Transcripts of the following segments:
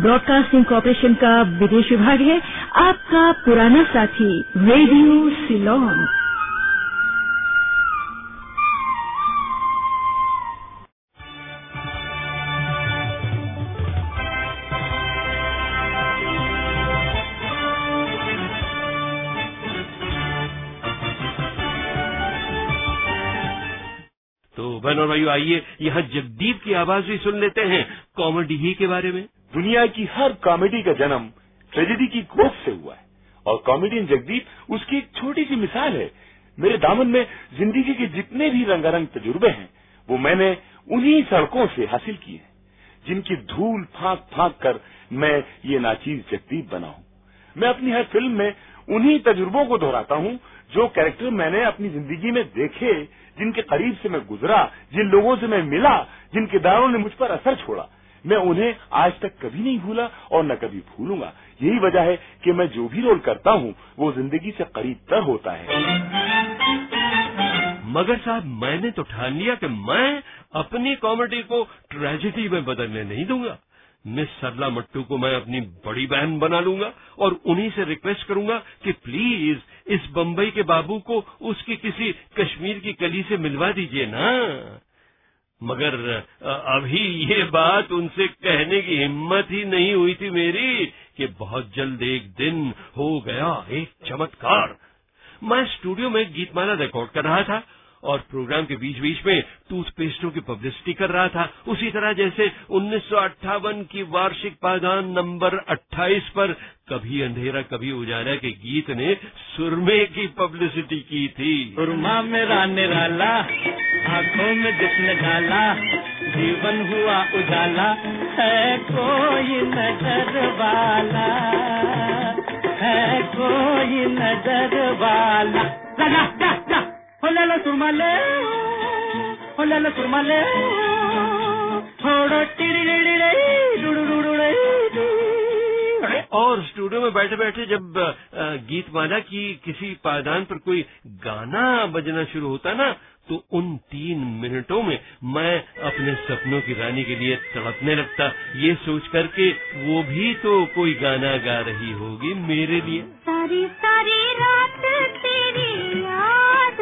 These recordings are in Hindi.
ब्रॉडकास्टिंग कॉरपोरेशन का विदेश विभाग है, आपका पुराना साथी, रेडियो सिलोन। बहनों भाइयों, आइए यहाँ जगदीप की आवाज़ भी सुन लेते हैं। कॉमेडी ही के बारे में। दुनिया की हर कॉमेडी का जन्म ट्रेजेडी की कोख से हुआ है। और कॉमेडियन जगदीप, उसकी एक छोटी सी मिसाल है। मेरे दामन में ज़िंदगी के जितने भी रंगारंग तजुर्बे हैं, वो मैंने उन्हीं सड़कों से हासिल किए हैं, जिनकी धूल फांक फांक कर मैं ये नाचीज जगदीप बना हूँ मैं अपनी हर फ़िल्म में उन्हीं तजुर्बों को दोहराता हूँ, जो कैरेक्टर मैंने अपनी ज़िंदगी में देखे, जिनके करीब से मैं गुजरा, जिन लोगों से मैं मिला जिन किरदारों ने मुझ पर असर छोड़ा। मैं उन्हें आज तक कभी नहीं भूला और न कभी भूलूँगा। यही वजह है कि मैं जो भी रोल करता हूँ, वो ज़िंदगी से करीब तर होता है। मगर साहब, मैंने तो ठान लिया कि मैं अपनी कॉमेडी को ट्रेजिडी में बदलने नहीं दूँगा। मिस सरला मट्टू को मैं अपनी बड़ी बहन बना लूँगा और उन्हीं से रिक्वेस्ट करूँगा कि प्लीज़ इस बम्बई के बाबू को उसकी किसी कश्मीर की कली से मिलवा दीजिए ना। मगर अभी ये बात उनसे कहने की हिम्मत ही नहीं हुई थी मेरी कि बहुत जल्द एक दिन हो गया, एक चमत्कार। मैं स्टूडियो में गीतमाला रिकॉर्ड कर रहा था और प्रोग्राम के बीच बीच में टूथपेस्टों की पब्लिसिटी कर रहा था। उसी तरह जैसे उन्नीस सौ अट्ठावन की वार्षिक पादान नंबर 28 पर कभी अंधेरा, कभी उजाला के गीत ने सुरमे की पब्लिसिटी की थी। सुरमा मेरा निराला, आँखों में जिसने डाला, जीवन हुआ उजाला, है कोई नज़र वाला, है कोई नज़र वाला। ಹೊಲೆಲ್ಲ ಸುರ್ಮಲೆ ಹೊಲೆಲ್ಲ ಸುರ್ಮಲೆ और स्टूडियो में बैठे बैठे जब गीत माला की किसी पायदान पर कोई गाना बजना शुरू होता ना तो उन तीन मिनटों में मैं अपने सपनों की रानी के लिए तड़पने लगता। ये सोच करके वो भी तो कोई गाना गा रही होगी मेरे लिए। सारी सारी रात तेरी याद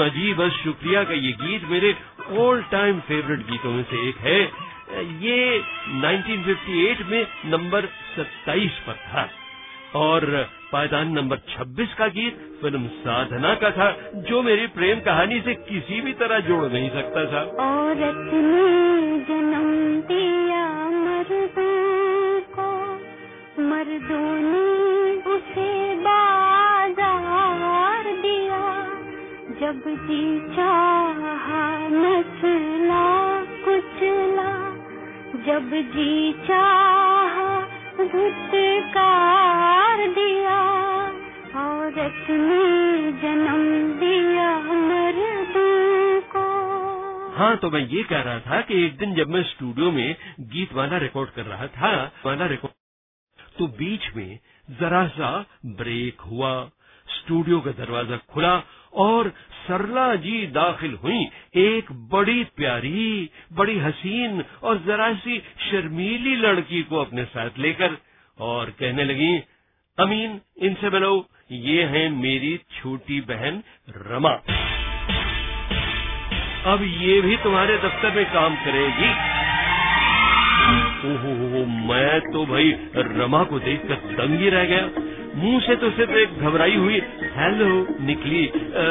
अजीब बस शुक्रिया का ये गीत मेरे ऑल टाइम फेवरेट गीतों में से एक है। ये 1958 में नंबर 27 पर था और पायदान नंबर 26 का गीत फ़िल्म साधना का था, जो मेरी प्रेम कहानी से किसी भी तरह जोड़ नहीं सकता था। औरत ने जन्म दिया मर्दों को, मर्दों ने जब जी चाहा नचला कुचला जब जी चाहा धुतकार दिया औरत ने जन्म दिया मर्दों को हाँ तो मैं ये कह रहा था कि एक दिन जब मैं स्टूडियो में गीत वाला रिकॉर्ड कर रहा था वाला रिकॉर्ड तो बीच में जरा सा ब्रेक हुआ, स्टूडियो का दरवाज़ा खुला और सरला जी दाखिल हुई। एक बड़ी प्यारी, बड़ी हसीन और जरा सी शर्मीली लड़की को अपने साथ लेकर और कहने लगी, अमीन, इनसे मिलो। ये है मेरी छोटी बहन रमा। अब ये भी तुम्हारे दफ्तर में काम करेगी। ओहो, मैं तो भाई रमा को देखकर दंग ही रह गया। मुँह से तो सिर्फ़ एक घबराई हुई हेलो निकली। आ,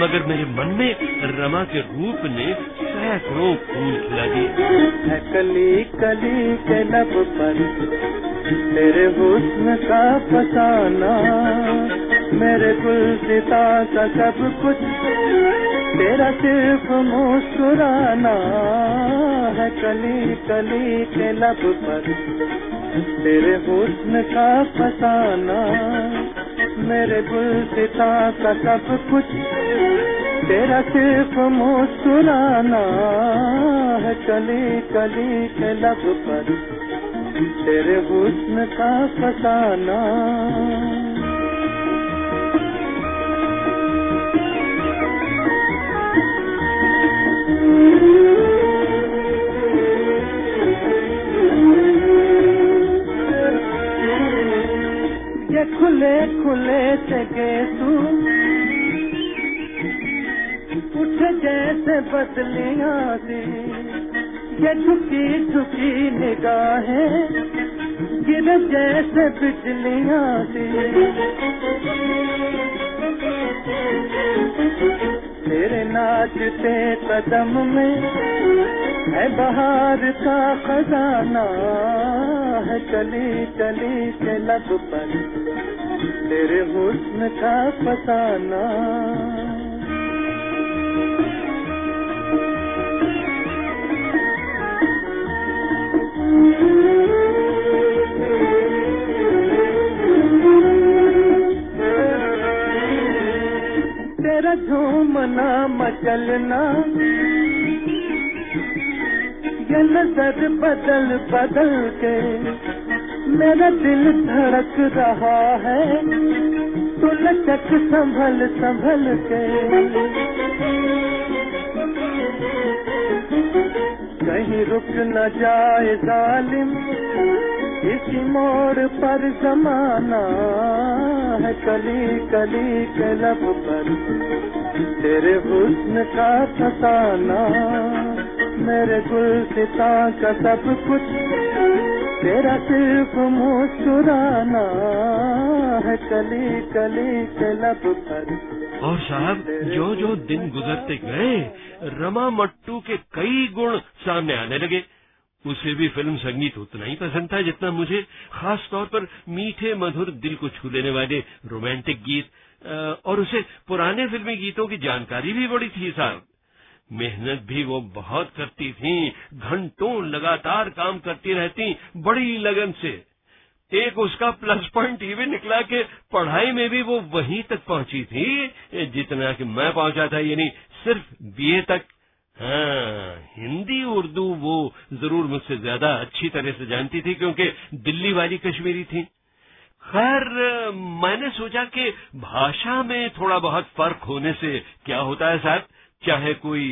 मगर मेरे मन में रमा के रूप ने सैकड़ों फूल खिला दिए। कली कली के लब पर तेरे हुस्न का फसाना मेरे गुलसिता का सब कुछ तेरा सिर्फ़ मुस्कुराना है। कली कली के लब पर तेरे हुस्न का फसाना, मेरे गुलसिता का सब कुछ तेरा सिर्फ़ मुस्कुराना है। कली कली के लब पर तेरे हुस्न का फसाना। खुले खुले से तू। उठ जैसे बदलिया सी ये झुकी झुकी निगाहें गिर जैसे बिजलिया सी तेरे नाचते कदम में है बहार का खजाना है, चली चली के लब पर। तेरे हुस्न का फसाना मचलना ये नज़र बदल बदल के मेरा दिल धड़क रहा है। तू लचक संभल संभल के। कहीं रुक न जाए जालिम इसी मोड़ पर जमाना है कली कली के लब पर। तेरे हुस्न का फसाना मेरे गुलसिता का सब कुछ तेरा सिर्फ़ मुस्कुराना है कली कली के लब पर और साहब जो जो दिन गुजरते गए रमा मट्टू के कई गुण सामने आने लगे। उसे भी फ़िल्म संगीत उतना ही पसंद था जितना मुझे खास तौर पर मीठे मधुर दिल को छू लेने वाले रोमांटिक गीत। और उसे पुराने फिल्मी गीतों की जानकारी भी बड़ी थी साहब। मेहनत भी वो बहुत करती थी, घंटों लगातार काम करती रहती, बड़ी लगन से। एक उसका प्लस पॉइंट ये भी निकला कि पढ़ाई में भी वो वहीं तक पहुँची थी, जितना कि मैं पहुँचा था, यानी सिर्फ़ बीए तक। हाँ हिंदी, उर्दू वो ज़रूर मुझसे ज़्यादा अच्छी तरह से जानती थी, क्योंकि दिल्ली वाली कश्मीरी थी। खैर मैंने सोचा कि भाषा में थोड़ा बहुत फ़र्क होने से क्या होता है साहब? चाहे कोई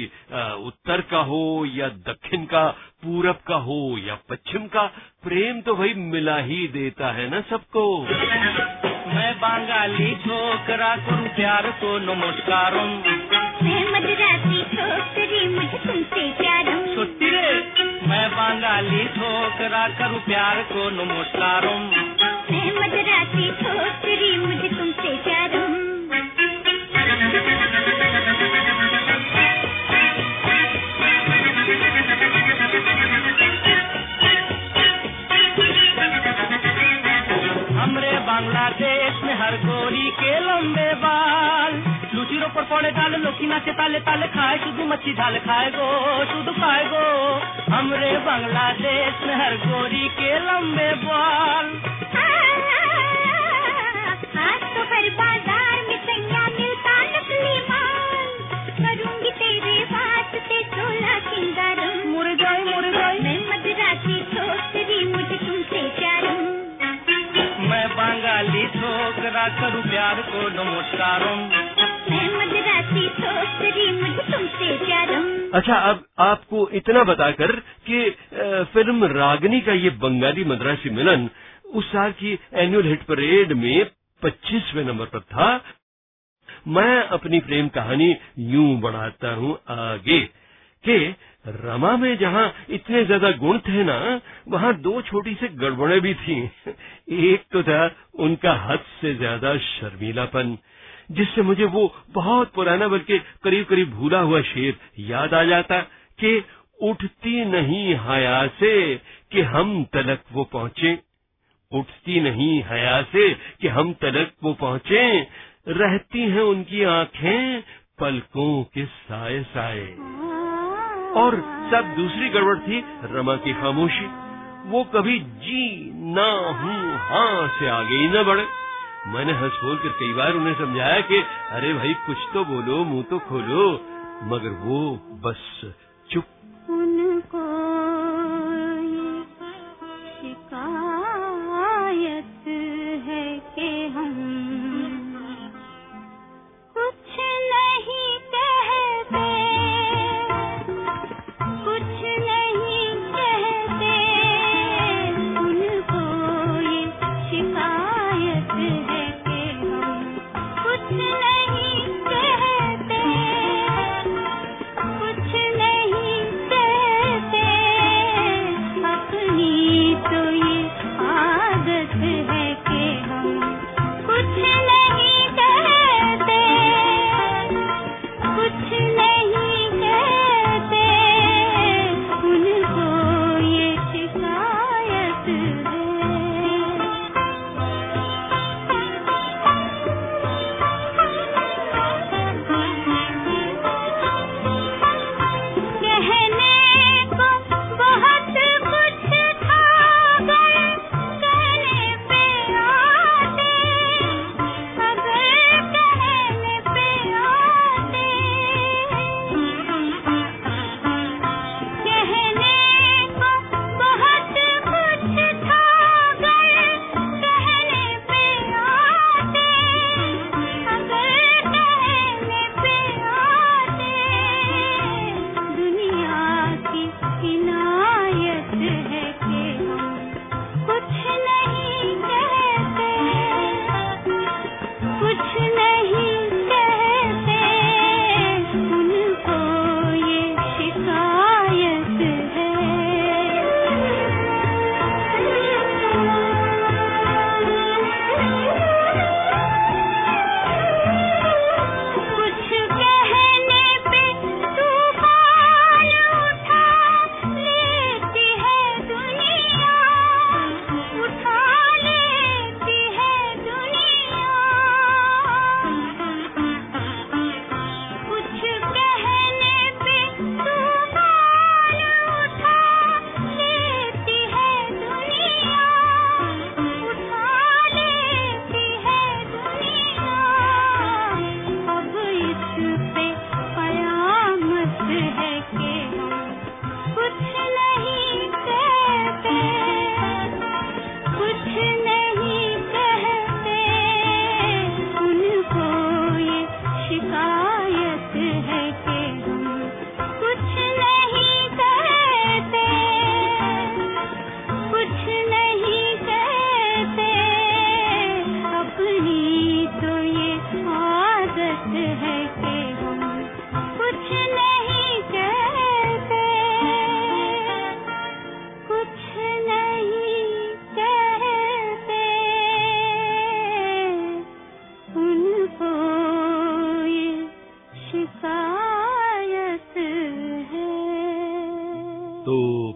उत्तर का हो या दक्षिण का पूरब का हो या पश्चिम का प्रेम तो भाई मिला ही देता है ना सबको। मैं बंगाली छोकरा तुम प्यार को नमस्कार मैं मदरासी छोकरी मुझे तुमसे प्यार मैं बांगाली ठोकरा करूँ प्यार को नमस्कारों मैं मदरासी छोकरी मुझे तुमसे प्यार हमरे बांग्लादेश में हर गोरी के लंबे बाल। पर पड़े डाल लोकी नाचे ताले ताले खाए शुद्ध मच्छी झाल खाए गो शुद्ध खाए गो। हमरे बांग्लादेश में हर गोरी के लंबे बाल। आज तो हर बाज़ार में सैया मिलता नकली माल। करूँगी तेरे वास्ते चोला सिंगारम मुर जाए मुर जाए मैं मदरासी छोकरी मुझे तुमसे प्यार। मैं बांगाली छोकरा करूँ प्यार को नमस्कारों। प्यारम अच्छा अब आपको इतना बताकर कि फ़िल्म रागनी का ये बंगाली मद्रासी मिलन, उस साल की एनुअल हिट परेड में 25वें नंबर पर था। मैं अपनी प्रेम कहानी यूँ बढ़ाता हूँ आगे कि रमा में जहाँ इतने ज़्यादा गुण थे ना, वहाँ दो छोटी सी गड़बड़े भी थी। एक तो था उनका हद से ज़्यादा शर्मीलापन जिससे मुझे वो बहुत पुराना बल्कि करीब करीब भूला हुआ शेर याद आ जाता कि उठती नहीं हया से कि हम तलक वो पहुँचे। उठती नहीं हया से कि हम तलक वो पहुँचे। रहती हैं उनकी आँखें पलकों के साए साए और सब दूसरी गड़बड़ थी रमा की खामोशी। वो कभी जी ना हूँ हाँ से आगे ही न बढ़े। मैंने हंस बोल कर कई बार उन्हें समझाया कि, अरे भाई, कुछ तो बोलो, मुँह तो खोलो। मगर वो बस चुप। उनको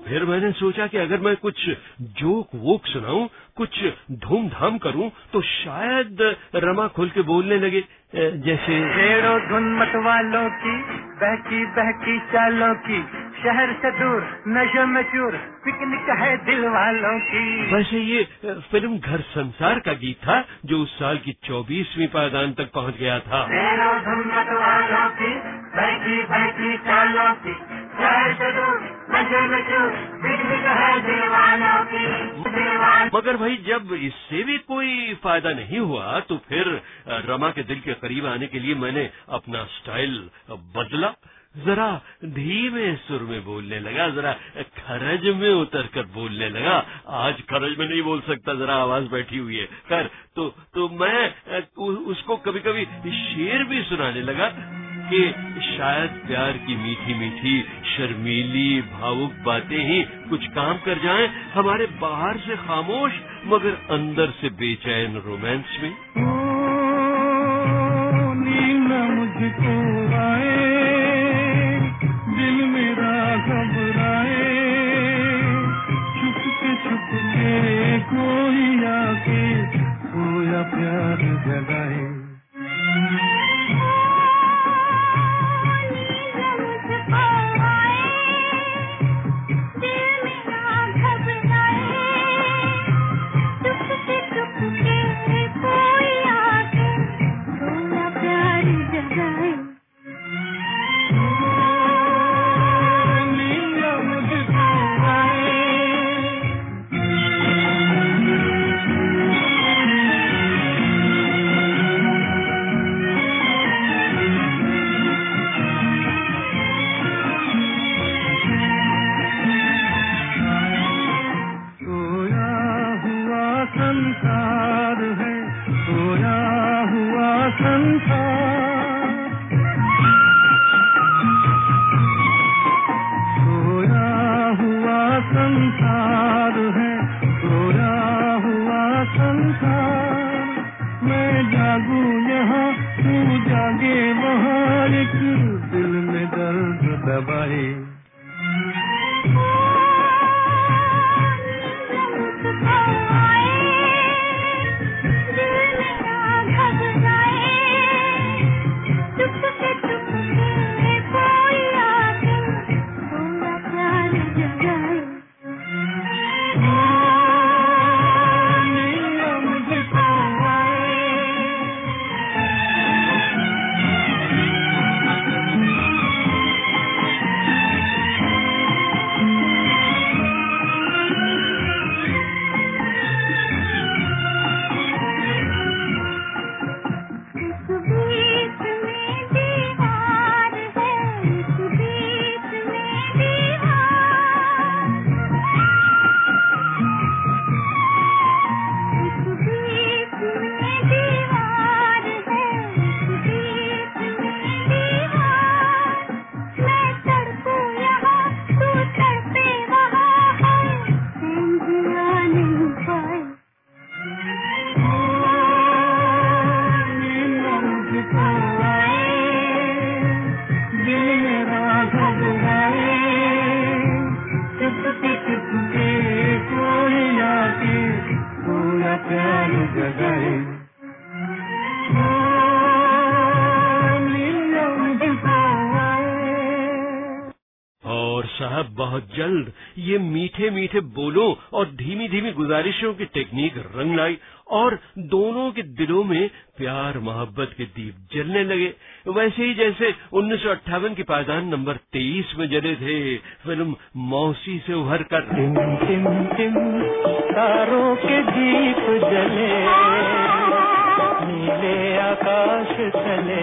फिर मैंने सोचा कि अगर मैं कुछ जोक वोक सुनाऊं कुछ धूमधाम करूँ तो शायद रमा खुल के बोलने लगे जैसे छेड़ो धुन मत वालों की बहकी बहकी चालों की शहर से दूर नशे में चूर पिकनिक है दिल वालों की। वैसे ये फ़िल्म घर संसार का गीत था जो उस साल की चौबीसवीं पायदान तक पहुँच गया था। छेड़ो धुन मत वालों की बहकी बहकी चालों की शहर से दूर मगर भाई, जब इससे भी कोई फ़ायदा नहीं हुआ तो फिर रमा के दिल के करीब आने के लिए मैंने अपना स्टाइल बदला। जरा धीमे सुर में बोलने लगा, जरा खरज में उतर कर बोलने लगा। आज खरज में नहीं बोल सकता, जरा आवाज़ बैठी हुई है। खैर तो तो मैं उसको कभी कभी शेर भी सुनाने लगा। कि शायद प्यार की मीठी मीठी, शर्मीली, भावुक बातें ही कुछ काम कर जाएँ हमारे बाहर से खामोश, मगर अंदर से बेचैन रोमांस में। मुझको आए, दिल कोई आके प्यार जगाए। गुजारिशों की टेक्निक रंग लाई और दोनों के दिलों में प्यार मोहब्बत के दीप जलने लगे। वैसे ही जैसे उन्नीस की पायदान नंबर तेईस में जले थे फ़िल्म मौसी से उभर कर। टिम टिम टिम तारों के दीप जले नीले आकाश चले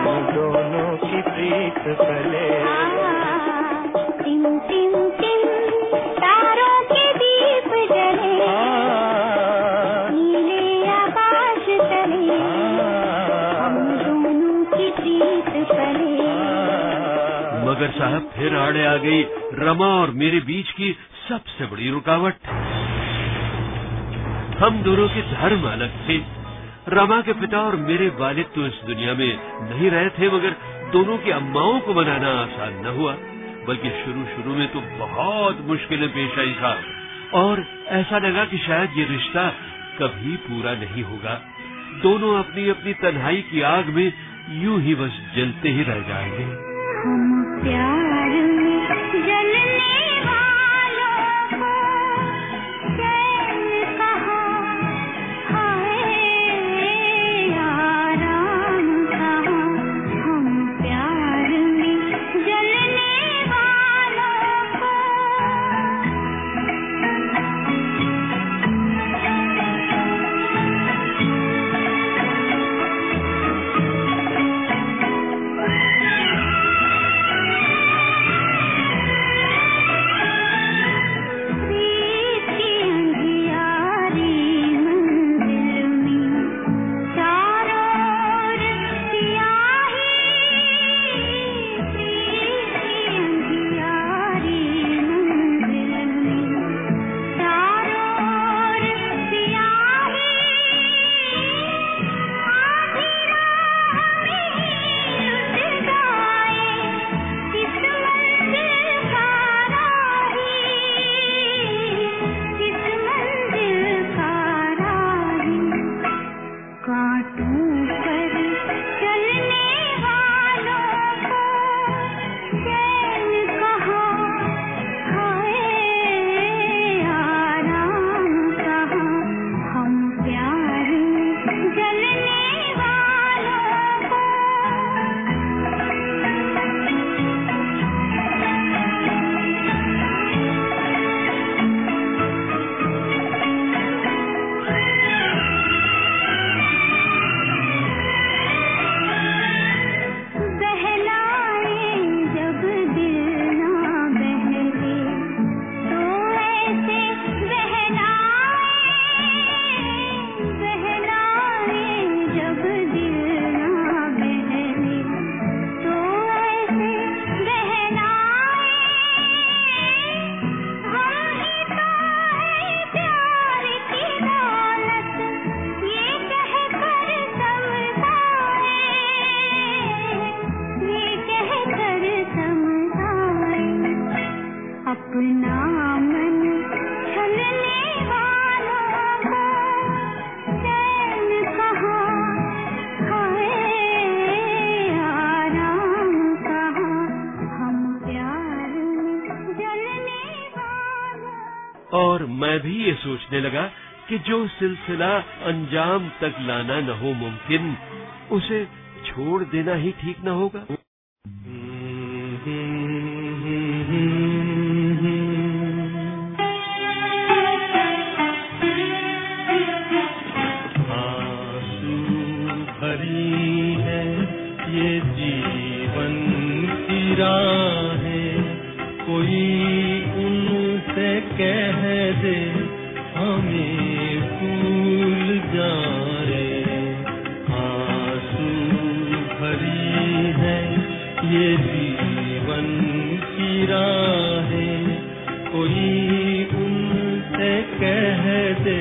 हम दोनों की प्रीत पले टिम टिम मगर साहब, फिर आड़े आ गई रमा और मेरे बीच की सबसे बड़ी रुकावट। हम दोनों के धर्म अलग थे। रमा के पिता और मेरे वालिद तो इस दुनिया में नहीं रहे थे, मगर दोनों की अम्माओं को मनाना आसान न हुआ, बल्कि शुरू शुरू में तो बहुत मुश्किलें पेश आई था और ऐसा लगा कि शायद ये रिश्ता कभी पूरा नहीं होगा। दोनों अपनी अपनी तन्हाई की आग में यूँ ही बस जलते ही रह जाएँगे। प्यार में जलने सोचने लगा कि जो सिलसिला अंजाम तक लाना न हो मुमकिन, उसे छोड़ देना ही ठीक न होगा। दे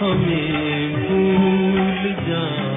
हमें भूल जाए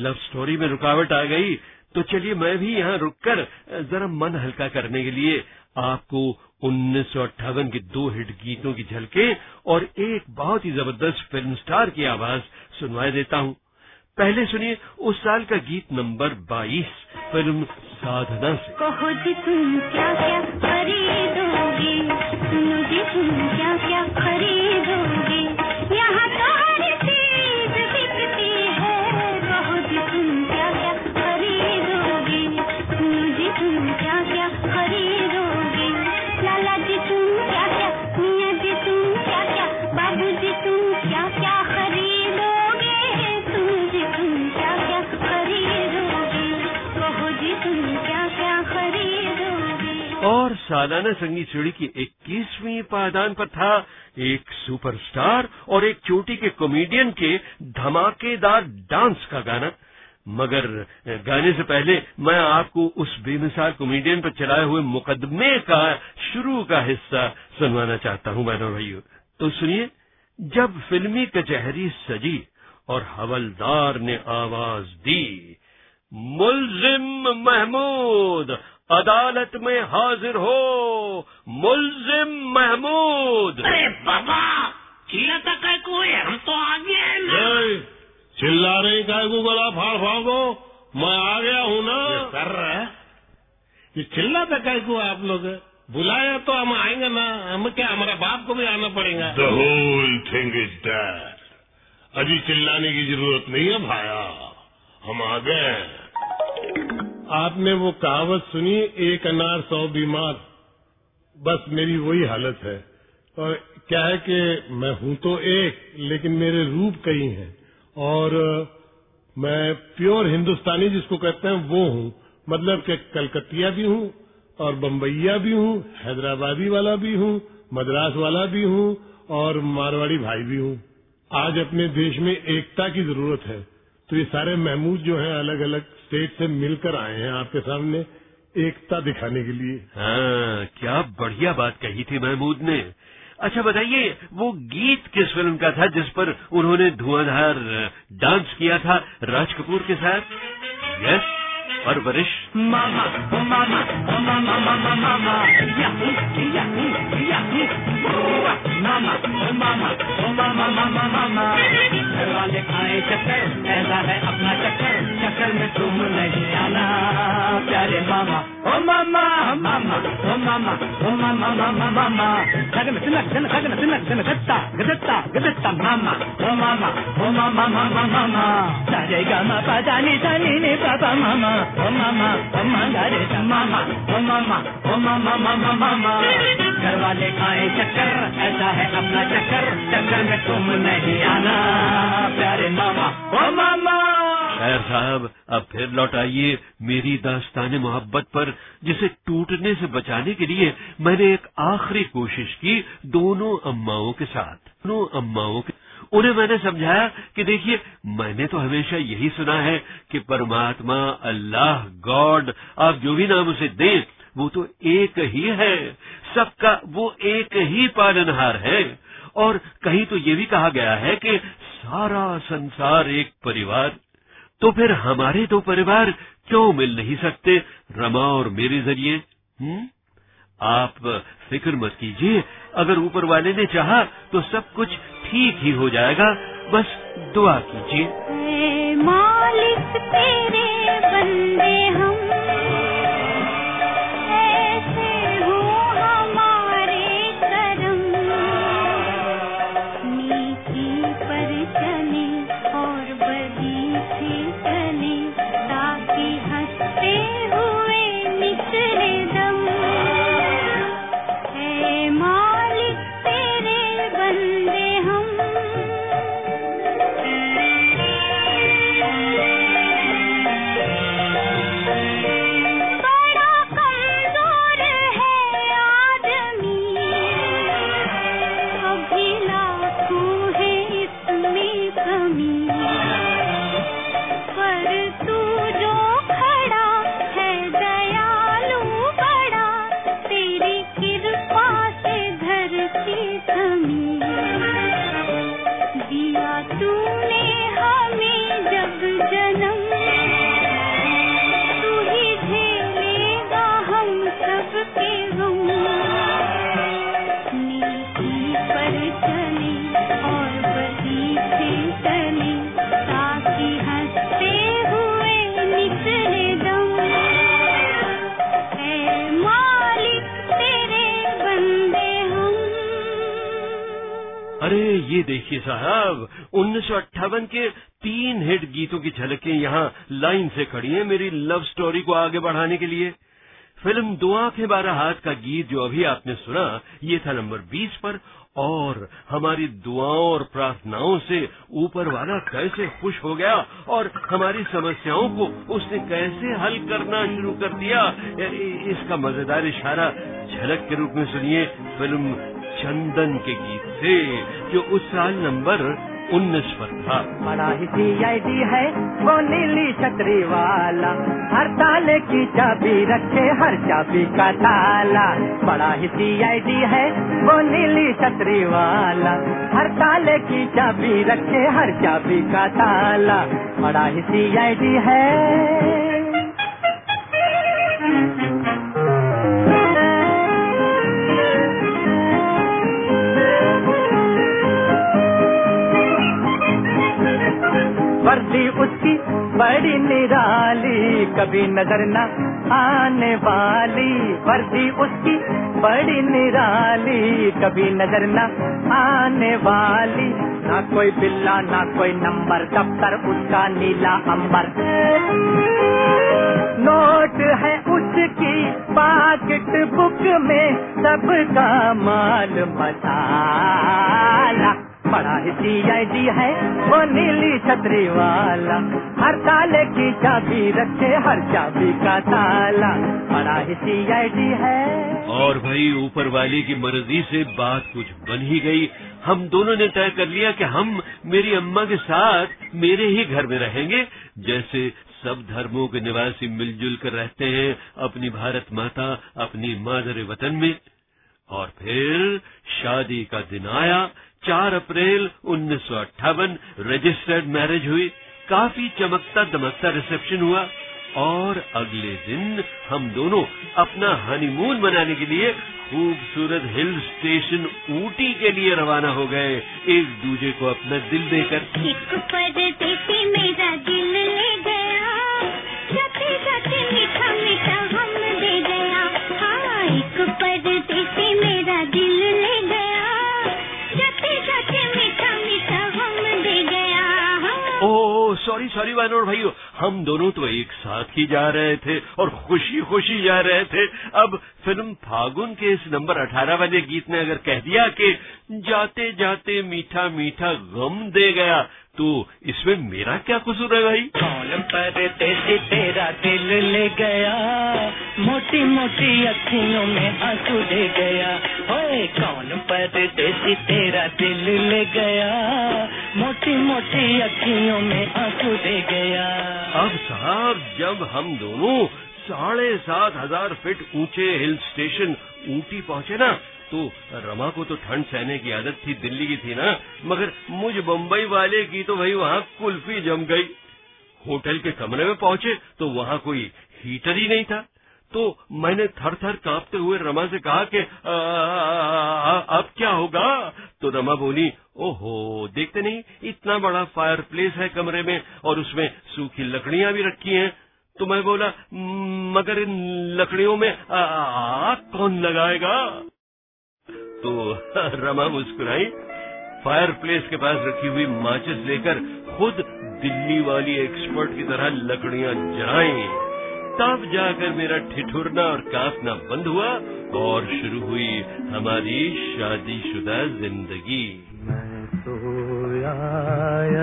लव स्टोरी में रुकावट आ गई तो चलिए मैं भी यहाँ रुककर जरा मन हल्का करने के लिए आपको उन्नीस की दो हिट गीतों की झलके और एक बहुत ही ज़बरदस्त फ़िल्म स्टार की आवाज़ सुनवाए देता हूँ। पहले सुनिए उस साल का गीत नंबर 22 फ़िल्म साधना से। कहो जी तुम क्या क्या खरीदोगे? तुम क्या क्या खरीदोगे? यहाँ तो सालाना संगीत सीढ़ी की 21वीं पायदान पर था। एक सुपरस्टार और एक चोटी के कॉमेडियन के धमाकेदार डांस का गाना। मगर गाने से पहले मैं आपको उस बेमिसाल कॉमेडियन पर चलाए हुए मुकदमे का शुरू का हिस्सा सुनवाना चाहता हूँ, बहनों भाइयों। तो सुनिए, जब फिल्मी कचहरी सजी और हवलदार ने आवाज़ दी, मुलजिम महमूद अदालत में हाजिर हो मुलजिम महमूद। अरे बाबा चिल्लाता काय को हम तो आ गए चिल्ला रही काय को गला फाड़ फाड़। दो मैं आ गया हूँ ना। कर रहा ये चिल्लाता काय को आप लोग? बुलाया तो हम आएँगे ना। हम क्या हमारे बाप को भी आना पड़ेगा। The whole thing is dead. अभी चिल्लाने की ज़रूरत नहीं है भाया। हम आ गए हैं। आपने वो कहावत सुनी, एक अनार सौ बीमार। बस मेरी वही हालत है। और क्या है कि मैं हूँ तो एक, लेकिन मेरे रूप कई हैं। और मैं प्योर हिंदुस्तानी जिसको कहते हैं, वो हूँ। मतलब कि कलकतिया भी हूँ, और बम्बईया भी हूँ, हैदराबादी वाला भी हूँ, मद्रास वाला भी हूँ, और मारवाड़ी भाई भी हूँ। आज अपने देश में एकता की ज़रूरत है। तो ये सारे महमूद जो हैं अलग अलग स्टेट से मिलकर आए हैं आपके सामने एकता दिखाने के लिए। हाँ क्या बढ़िया बात कही थी महमूद ने। अच्छा बताइए वो गीत किस फ़िल्म का था जिस पर उन्होंने धुआंधार डांस किया था राज कपूर के साथ? यस मामा ओ मामा ओ मामा मामा मामा याहू याहू याहू मामा ओ मामा ओ मामा मामा मामा। घर वाले खाए चक्कर ऐसा है अपना चक्कर चक्कर में तुम नहीं आना। प्यारे मामा है साहब अब फिर लौट आइए मेरी दास्तान मोहब्बत पर, जिसे टूटने से बचाने के लिए मैंने एक आखिरी कोशिश की दोनों अम्माओं के साथ। दोनों अम्माओं के उन्हें मैंने समझाया कि देखिए, मैंने तो हमेशा यही सुना है कि परमात्मा, अल्लाह, गॉड, आप जो भी नाम उसे दें, वो तो एक ही है। सबका वो एक ही पालनहार है। और कहीं तो ये भी कहा गया है कि सारा संसार एक परिवार तो फिर हमारे दो परिवार क्यों मिल नहीं सकते? रमा और मेरे ज़रिए। हम्म? आप फ़िक्र मत कीजिए। अगर ऊपर वाले ने चाहा तो सब कुछ ठीक ही हो जाएगा। बस दुआ कीजिए। मालिक तेरे बंदे हम ये देखिए साहब, उन्नीस सौ अट्ठावन के तीन हिट गीतों की झलकें यहाँ लाइन से खड़ी हैं मेरी लव स्टोरी को आगे बढ़ाने के लिए। फ़िल्म दो आँखें बारह हाथ का गीत जो अभी आपने सुना, ये था नंबर 20 पर। और हमारी दुआओं और प्रार्थनाओं से ऊपर वाला कैसे खुश हो गया और हमारी समस्याओं को उसने कैसे हल करना शुरू कर दिया इसका मज़ेदार इशारा झलक के रूप में सुनिए फ़िल्म चंदन के गीत से, जो उस साल नंबर 19 पर था। बड़ा ही सीआईडी है, वो नीली छतरी वाला। हर ताले की चाबी रखे, हर चाबी का ताला। बड़ा ही सीआईडी है, वो नीली छतरी वाला। हर ताले की चाबी रखे, हर चाबी का ताला। बड़ा ही सीआईडी है। कभी नज़र न आने वाली, वर्दी उसकी बड़ी निराली। कभी नज़र न आने वाली, ना कोई बिल्ला, ना कोई नंबर, दफ्तर उसका नीला अंबर। नोट है उसकी पाकेट बुक में, सबका माल मसाला। बड़ा ही सीआईडी है वो नीली छतरी वाला हर ताले की चाबी रखे, हर चाबी का ताला। बड़ा ही सीआईडी है। और भाई ऊपर वाले की मर्ज़ी से बात कुछ बन ही गई। हम दोनों ने तय कर लिया कि हम मेरी अम्मा के साथ मेरे ही घर में रहेंगे। जैसे सब धर्मों के निवासी मिलजुल कर रहते हैं, अपनी भारत माता, अपनी मादर वतन में। और फिर शादी का दिन आया चार अप्रैल उन्नीस सौ अट्ठावन रजिस्टर्ड मैरिज हुई। काफ़ी चमकता दमकता रिसेप्शन हुआ और अगले दिन हम दोनों अपना हनीमून मनाने के लिए खूबसूरत हिल स्टेशन ऊटी के लिए रवाना हो गए। एक दूजे को अपना दिल देकर। एक मेरा दिल सॉरी वानोर भाइयों, हम दोनों तो एक साथ ही जा रहे थे और खुशी खुशी जा रहे थे। अब फ़िल्म फागुन के इस नंबर 18 वाले गीत ने अगर कह दिया कि जाते जाते मीठा मीठा गम दे गया तो इसमें मेरा क्या कसूर है भाई? कौन तेरा दिल ले गया? मोटी मोटी अखियों में आँसू दे गया। ओए कौन परदेसी तेरा दिल ले गया? मोटी मोटी अखियों में आँसू दे गया। अब साहब जब हम दोनों साढ़े सात हज़ार फीट ऊँचे हिल स्टेशन ऊटी पहुँचे ना तो रमा को तो ठंड सहने की आदत थी दिल्ली की थी ना। मगर मुझ बम्बई वाले की तो भाई वहाँ कुल्फी जम गई। होटल के कमरे में पहुँचे तो वहाँ कोई हीटर ही नहीं था। तो मैंने थर थर कांपते हुए रमा से कहा कि "आ, आ, अब क्या होगा? तो रमा बोली ओहो देखते नहीं इतना बड़ा फायर प्लेस है कमरे में और उसमें सूखी लकड़ियाँ भी रखी हैं। तो मैं बोला मगर इन लकड़ियों में आग कौन लगाएगा? तो रमा मुस्कुराई। फायर प्लेस के पास रखी हुई माचिस लेकर खुद दिल्ली वाली एक्सपर्ट की तरह लकड़ियाँ जलाई। तब जाकर मेरा ठिठुरना और कांपना बंद हुआ और शुरू हुई हमारी शादीशुदा ज़िंदगी। मैं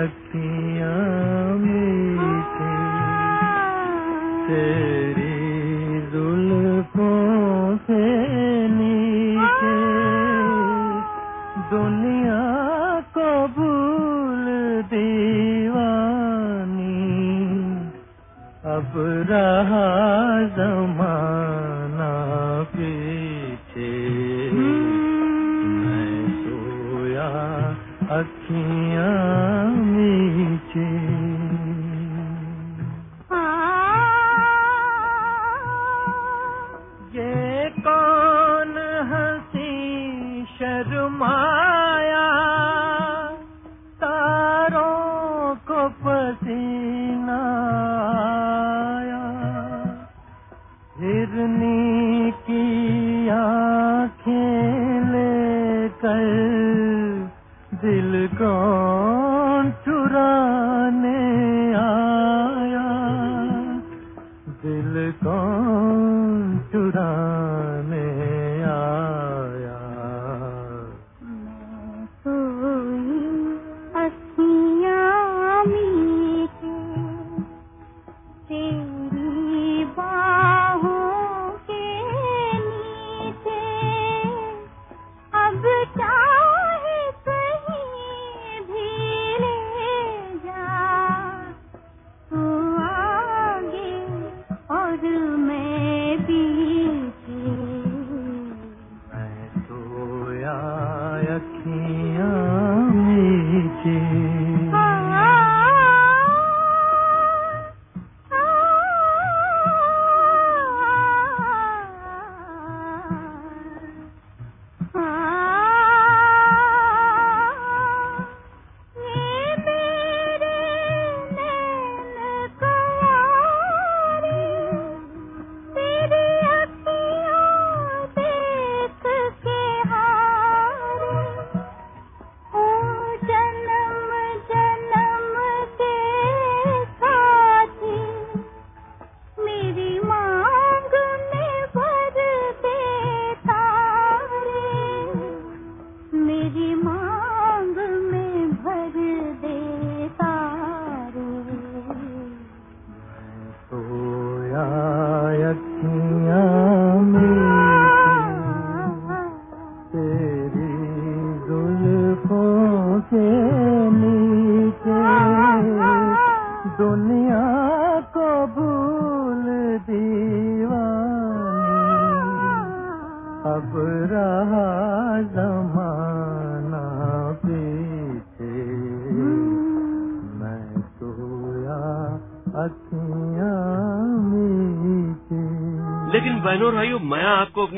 अखियाँ तेरी से रहा जमाना पीछे। मैं सोया अखियाँ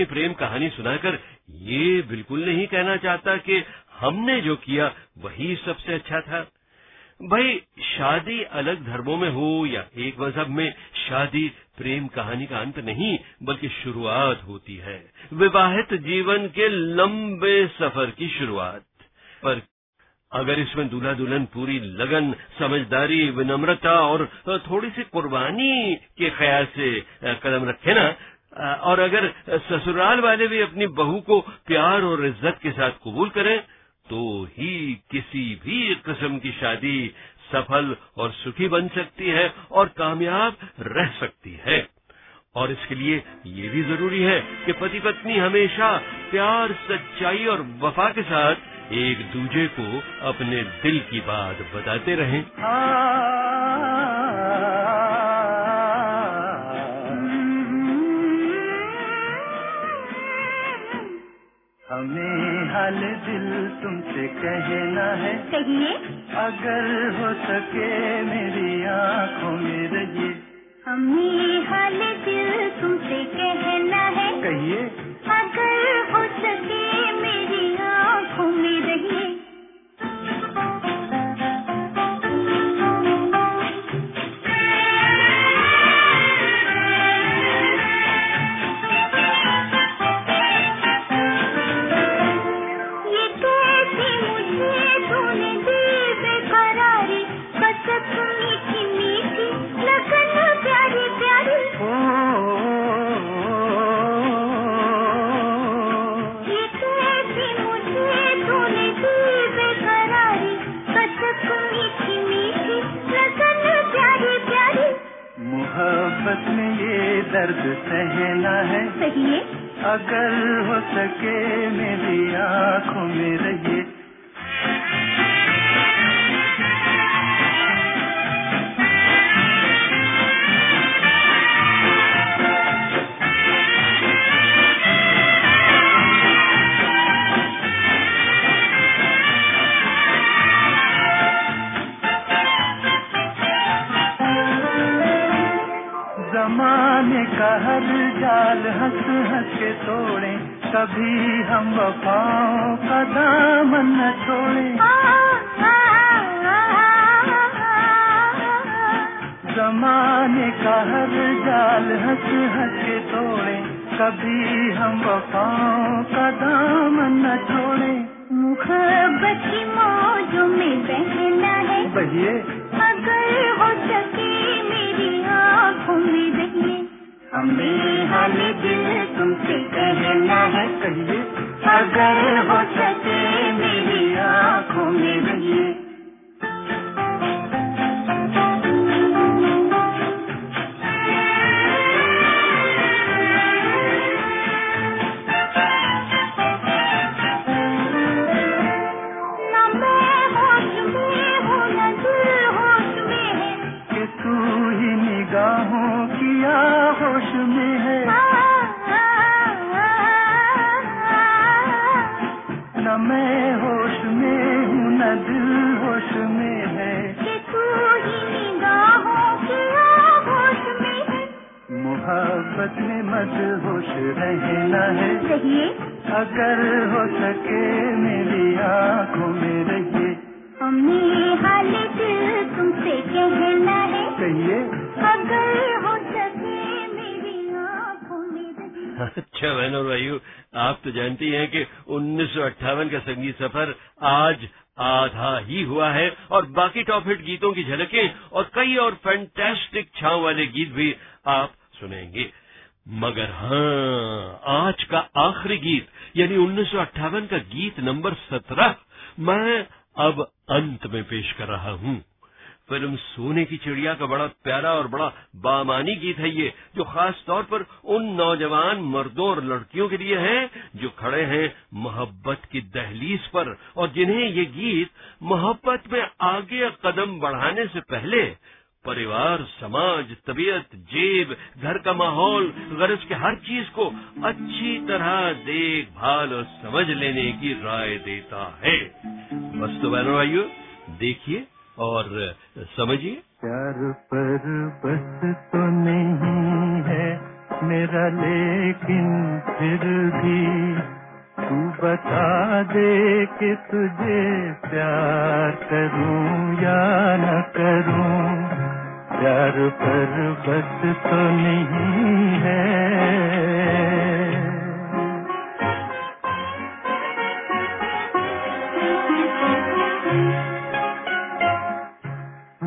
अपनी प्रेम कहानी सुनाकर ये बिल्कुल नहीं कहना चाहता कि हमने जो किया वही सबसे अच्छा था। भाई, शादी अलग धर्मों में हो या एक मज़हब में, शादी प्रेम कहानी का अंत नहीं, बल्कि शुरुआत होती है। विवाहित जीवन के लंबे सफ़र की शुरुआत। पर अगर इसमें दूल्हा दुल्हन पूरी लगन, समझदारी, विनम्रता और थोड़ी सी कुर्बानी के ख्याल से कदम रखे ना और अगर ससुराल वाले भी अपनी बहू को प्यार और इज़्ज़त के साथ कबूल करें तो ही किसी भी किस्म की शादी सफल और सुखी बन सकती है और कामयाब रह सकती है। और इसके लिए ये भी ज़रूरी है कि पति पत्नी हमेशा प्यार, सच्चाई और वफा के साथ एक दूजे को अपने दिल की बात बताते रहें। हाल दिल तुमसे कहना है। कहिए। अगर हो सके मेरी आँखों में रहिए। हमें कभी हम वफाओं का दामन न छोड़े। जमाने का हर जाल हंस हंस के तोड़े। कभी हम वफाओं का दामन न छोड़े। मुहब्बत की मौजों में बहना है। बहिए। अगर हो सके मेरी आँखों में रहिए हमें हाल दिल तुमसे है कहिए अगर हो। में होश रहना है। रहिए अगर हो सके मेरी आँखों में रहिए। हमें हाल दिल तुमसे कहना है। कहिए। अगर हो सके मेरी आँखों में रहिए। अच्छा बहनों और भाइयों आप तो जानती हैं कि उन्नीस सौ अट्ठावन का संगीत सफ़र आज आधा ही हुआ है और बाकी टॉप हिट गीतों की झलकें और कई और फैंटास्टिक छाव वाले गीत भी आप सुनेंगे। मगर हाँ आज का आखिरी गीत, यानी उन्नीस सौ अट्ठावन का गीत नंबर सत्रह, मैं अब अंत में पेश कर रहा हूँ। फ़िल्म सोने की चिड़िया का बड़ा प्यारा और बड़ा बामानी गीत है ये, जो खास तौर पर उन नौजवान मर्दों और लड़कियों के लिए है, जो खड़े हैं मोहब्बत की दहलीज पर, और जिन्हें ये गीत मोहब्बत में आगे कदम बढ़ाने से पहले परिवार, समाज, तबीयत जेब घर का माहौल गरज के हर चीज़ को अच्छी तरह देखभाल और समझ लेने की राय देता है। बस तो बहनों भाइयों देखिए और समझिए। प्यार पर बस तो नहीं है मेरा, लेकिन फिर भी तू बता दे कि तुझे प्यार करूँ या न करूँ। प्यार पर बस तो नहीं है।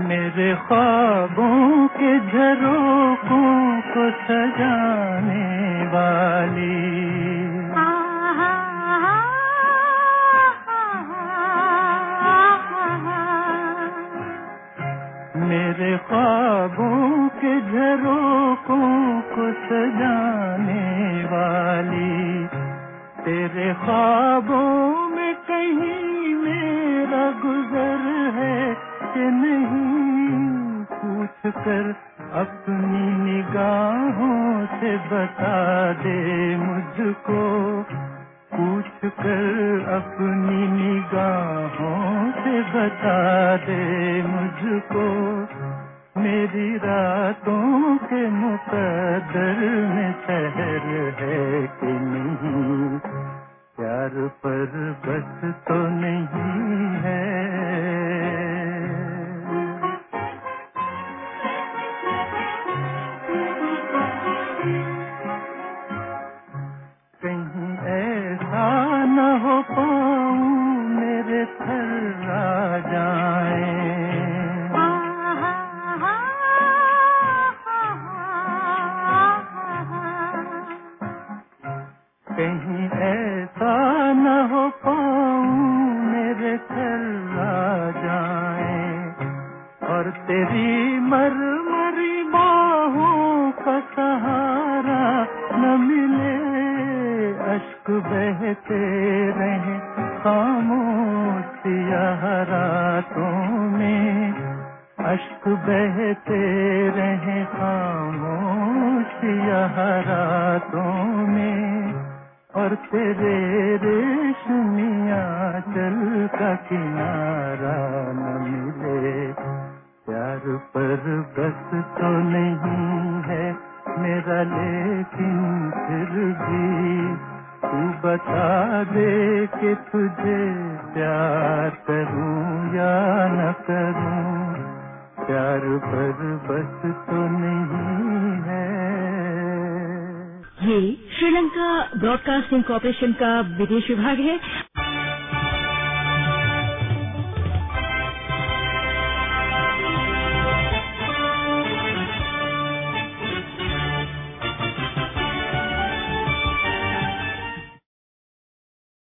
मेरे ख्वाबों के झरोकों को सजाने वाली मेरे ख्वाबों के झरोकों को सजाने वाली। तेरे ख्वाबों में कहीं मेरा गुजर है कि नहीं, पूछ कर अपनी निगाहों से बता दे मुझको। पूछ कर अपनी निगाहों से बता दे विभाग है